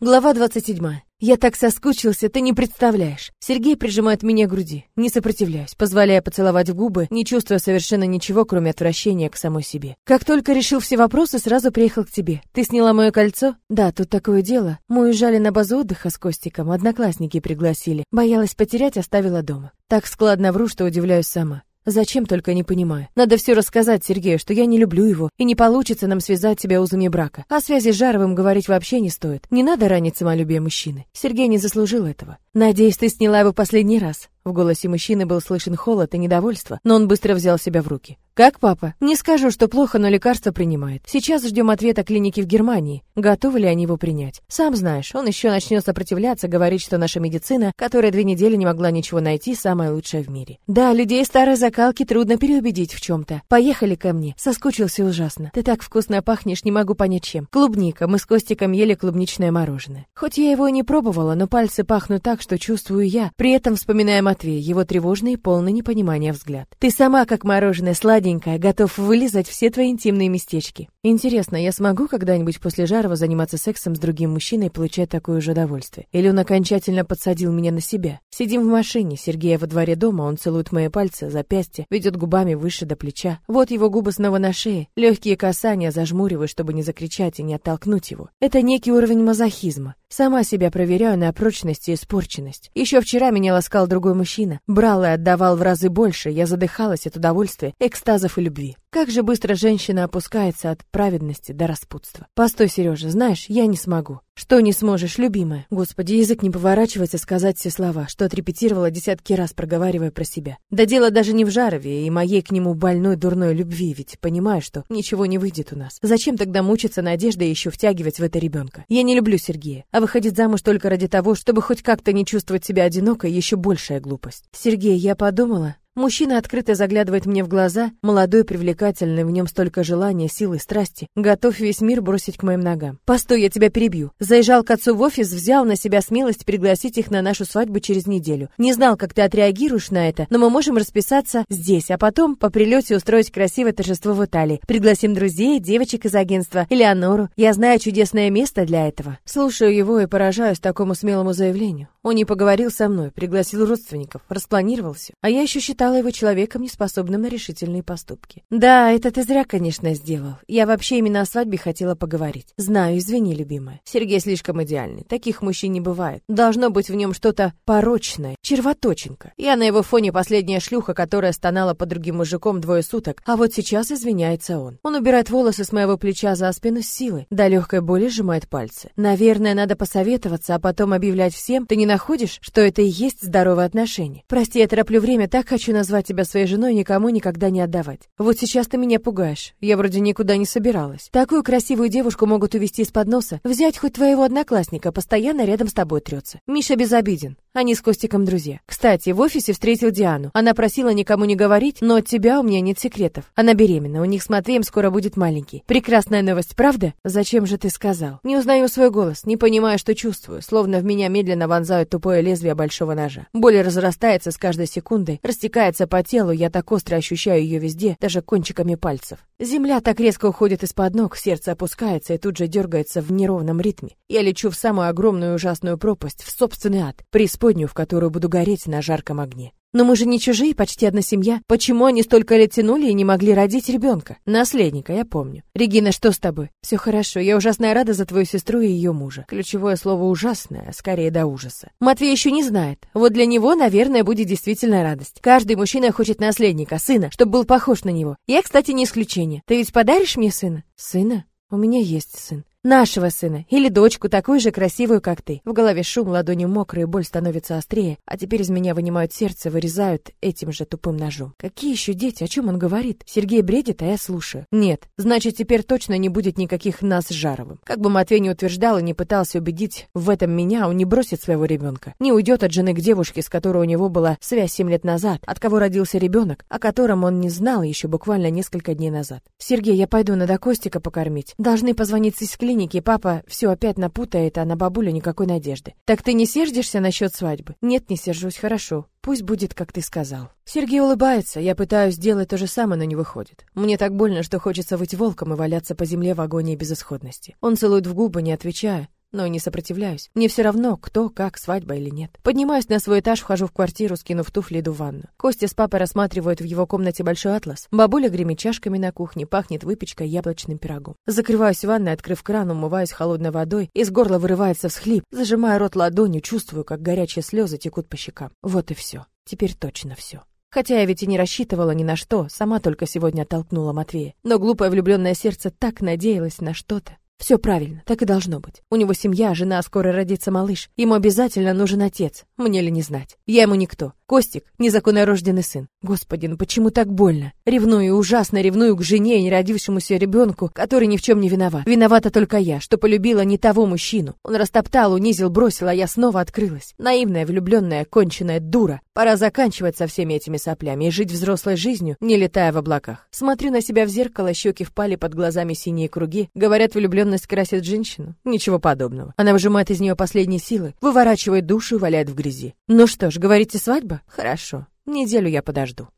Глава 27. Я так соскучился, ты не представляешь. Сергей прижимает меня к груди. Не сопротивляюсь, позволяя поцеловать в губы, не чувствуя совершенно ничего, кроме отвращения к самой себе. Как только решил все вопросы, сразу приехал к тебе. Ты сняла мое кольцо? Да, тут такое дело. Мы уезжали на базу отдыха с Костиком, одноклассники пригласили. Боялась потерять, оставила дома. Так складно вру, что удивляюсь сама. Зачем только не понимаю. Надо все рассказать Сергею, что я не люблю его, и не получится нам связать себя узами брака. О связи с Жаровым говорить вообще не стоит. Не надо ранить самолюбие мужчины. Сергей не заслужил этого. Надеюсь, ты сняла его последний раз. В голосе мужчины был слышен холод и недовольство, но он быстро взял себя в руки. «Как папа?» «Не скажу, что плохо, но лекарство принимает. Сейчас ждем ответа клиники в Германии. Готовы ли они его принять? Сам знаешь, он еще начнет сопротивляться, говорить, что наша медицина, которая две недели не могла ничего найти, самая лучшая в мире. Да, людей старой закалки трудно переубедить в чем-то. Поехали ко мне. Соскучился ужасно. Ты так вкусно пахнешь, не могу понять чем. Клубника. Мы с Костиком ели клубничное мороженое. Хоть я его и не пробовала, но пальцы пахнут так, что чувствую я, при этом вспоминая Матвея, его тревожный и полный непонимания взгляд. Ты сама, как мороженое, сладенькое, готов вылизать все твои интимные местечки. Интересно, я смогу когда-нибудь после Жарова заниматься сексом с другим мужчиной и получать такое же удовольствие? Или он окончательно подсадил меня на себя? Сидим в машине, Сергея во дворе дома, он целует мои пальцы, запястья, ведет губами выше до плеча. Вот его губы снова на шее, легкие касания зажмуриваю, чтобы не закричать и не оттолкнуть его. Это некий уровень мазохизма. Сама себя проверяю на прочность и испорченность. Еще вчера меня ласкал другой мужчина. Брал и отдавал в разы больше, я задыхалась от удовольствия, экстазов и любви. Как же быстро женщина опускается от праведности до распутства. Постой, Сережа, знаешь, я не смогу. Что не сможешь, любимая? Господи, язык не поворачивается сказать все слова, что отрепетировала десятки раз, проговаривая про себя. Да дело даже не в Жарове и моей к нему больной дурной любви, ведь понимаю, что ничего не выйдет у нас. Зачем тогда мучиться надеждой еще втягивать в это ребенка? Я не люблю Сергея, а выходить замуж только ради того, чтобы хоть как-то не чувствовать себя одинокой, еще большая глупость. Сергей, я подумала, Мужчина открыто заглядывает мне в глаза, молодой, привлекательный, в нем столько желания, силы, страсти, готов весь мир бросить к моим ногам. Постой, я тебя перебью. Заезжал к отцу в офис, взял на себя смелость пригласить их на нашу свадьбу через неделю. Не знал, как ты отреагируешь на это, но мы можем расписаться здесь, а потом по прилете устроить красивое торжество в Италии. Пригласим друзей, девочек из агентства, Элеонору. Я знаю чудесное место для этого. Слушаю его и поражаюсь такому смелому заявлению. Он не поговорил со мной, пригласил родственников, распланировал все. А я еще считала его человеком, неспособным на решительные поступки. Да, это ты зря, конечно, сделал. Я вообще именно о свадьбе хотела поговорить. Знаю, извини, любимая. Сергей слишком идеальный. Таких мужчин не бывает. Должно быть в нем что-то порочное, червоточинка. Я на его фоне последняя шлюха, которая стонала под другим мужиком двое суток, а вот сейчас извиняется он. Он убирает волосы с моего плеча за спину с силой, до легкой боли сжимает пальцы. Наверное, надо посоветоваться, а потом объявлять всем, ты не находишь, что это и есть здоровые отношения? Прости, я тороплю время, так хочу назвать тебя своей женой и никому никогда не отдавать. Вот сейчас ты меня пугаешь. Я вроде никуда не собиралась. Такую красивую девушку могут увести из-под носа, взять хоть твоего одноклассника, постоянно рядом с тобой трется. Миша безобиден. Они с Костиком друзья. Кстати, в офисе встретил Диану. Она просила никому не говорить, но от тебя у меня нет секретов. Она беременна, у них с Матвеем скоро будет маленький. Прекрасная новость, правда? Зачем же ты сказал? Не узнаю свой голос, не понимаю, что чувствую, словно в меня медленно вонзают тупое лезвие большого ножа. Боль разрастается с каждой секундой, растекается по телу, я так остро ощущаю ее везде, даже кончиками пальцев. Земля так резко уходит из-под ног, сердце опускается и тут же дергается в неровном ритме. Я лечу в самую огромную ужасную пропасть, в собственный ад, преисподнюю в которую буду гореть на жарком огне. Но мы же не чужие, почти одна семья. Почему они столько лет тянули и не могли родить ребенка? Наследника, я помню. Регина, что с тобой? Все хорошо. Я ужасно рада за твою сестру и ее мужа. Ключевое слово ужасное, скорее до ужаса. Матвей еще не знает. Вот для него, наверное, будет действительно радость. Каждый мужчина хочет наследника, сына, чтобы был похож на него. Я, кстати, не исключение. Ты ведь подаришь мне сына? Сына? У меня есть сын. Нашего сына или дочку, такую же красивую, как ты. В голове шум, ладони мокрые, боль становится острее, а теперь из меня вынимают сердце, вырезают этим же тупым ножом. Какие еще дети? О чем он говорит? Сергей бредит, а я слушаю. Нет, значит, теперь точно не будет никаких нас с Жаровым. Как бы Матвей не утверждал и не пытался убедить в этом меня, он не бросит своего ребенка. Не уйдет от жены к девушке, с которой у него была связь семь лет назад, от кого родился ребенок, о котором он не знал еще буквально несколько дней назад. Сергей, я пойду надо Костика покормить. Должны позвонить из клинике, папа все опять напутает, а на бабулю никакой надежды. Так ты не сердишься насчет свадьбы? Нет, не сержусь, хорошо. Пусть будет, как ты сказал. Сергей улыбается, я пытаюсь сделать то же самое, но не выходит. Мне так больно, что хочется быть волком и валяться по земле в агонии безысходности. Он целует в губы, не отвечая, но не сопротивляюсь. Мне все равно, кто, как, свадьба или нет. Поднимаюсь на свой этаж, вхожу в квартиру, скинув туфли, иду в ванну. Костя с папой рассматривают в его комнате большой атлас. Бабуля гремит чашками на кухне, пахнет выпечкой и яблочным пирогом. Закрываюсь в ванной, открыв кран, умываюсь холодной водой, из горла вырывается всхлип. Зажимая рот ладонью, чувствую, как горячие слезы текут по щекам. Вот и все. Теперь точно все. Хотя я ведь и не рассчитывала ни на что, сама только сегодня оттолкнула Матвея. Но глупое влюбленное сердце так надеялось на что-то. Все правильно, так и должно быть. У него семья, жена, скоро родится малыш. Ему обязательно нужен отец. Мне ли не знать? Я ему никто. Костик — незаконно рожденный сын. Господи, ну почему так больно? Ревную, ужасно ревную к жене и неродившемуся ребенку, который ни в чем не виноват. Виновата только я, что полюбила не того мужчину. Он растоптал, унизил, бросил, а я снова открылась. Наивная, влюбленная, конченная дура. Пора заканчивать со всеми этими соплями и жить взрослой жизнью, не летая в облаках. Смотрю на себя в зеркало, щеки впали под глазами синие круги. Говорят, влюбленность красит женщину. Ничего подобного. Она выжимает из нее последние силы, выворачивает душу и валяет в грязи. Ну что ж, говорите, свадьба? Хорошо. Неделю я подожду.